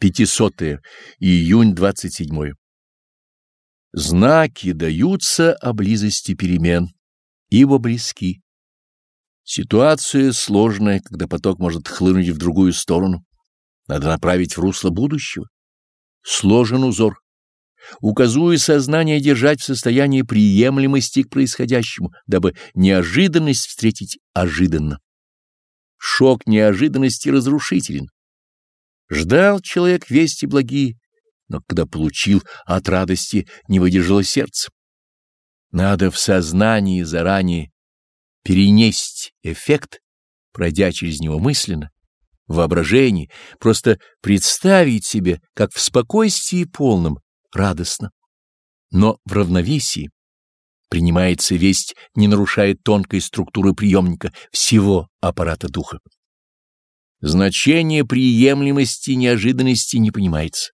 500 июнь 27 Знаки даются о близости перемен, ибо близки. Ситуация сложная, когда поток может хлынуть в другую сторону. Надо направить в русло будущего. Сложен узор. Указую сознание держать в состоянии приемлемости к происходящему, дабы неожиданность встретить ожиданно. Шок неожиданности разрушителен. Ждал человек вести благие, но когда получил от радости, не выдержало сердце. Надо в сознании заранее перенести эффект, пройдя через него мысленно, в воображении, просто представить себе, как в спокойствии полном, радостно. Но в равновесии принимается весть, не нарушая тонкой структуры приемника всего аппарата духа. Значение приемлемости неожиданности не понимается.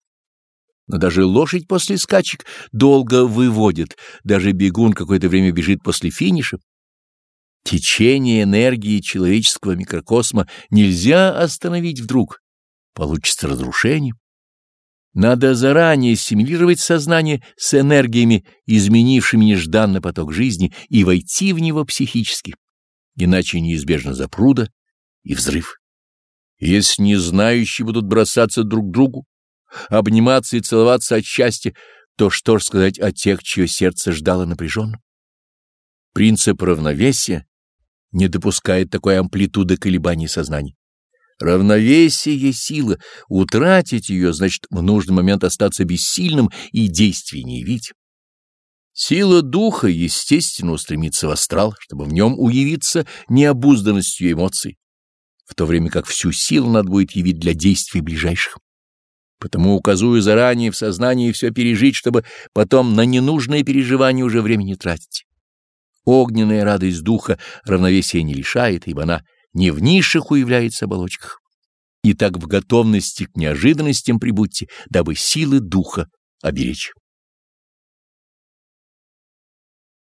Но даже лошадь после скачек долго выводит, даже бегун какое-то время бежит после финиша. Течение энергии человеческого микрокосма нельзя остановить вдруг, получится разрушение. Надо заранее ассимилировать сознание с энергиями, изменившими нежданно поток жизни, и войти в него психически, иначе неизбежно запруда и взрыв. Если не знающие будут бросаться друг к другу, обниматься и целоваться от счастья, то что ж сказать о тех, чье сердце ждало напряженно? Принцип равновесия не допускает такой амплитуды колебаний сознания. Равновесие — сила, утратить ее значит в нужный момент остаться бессильным и действий не явить. Сила духа, естественно, устремится в астрал, чтобы в нем уявиться необузданностью эмоций, в то время как всю силу надо будет явить для действий ближайших. Потому указую заранее в сознании все пережить, чтобы потом на ненужные переживания уже времени тратить. Огненная радость духа равновесия не лишает, ибо она не в низших уявляется оболочках. И так в готовности к неожиданностям прибудьте, дабы силы духа оберечь.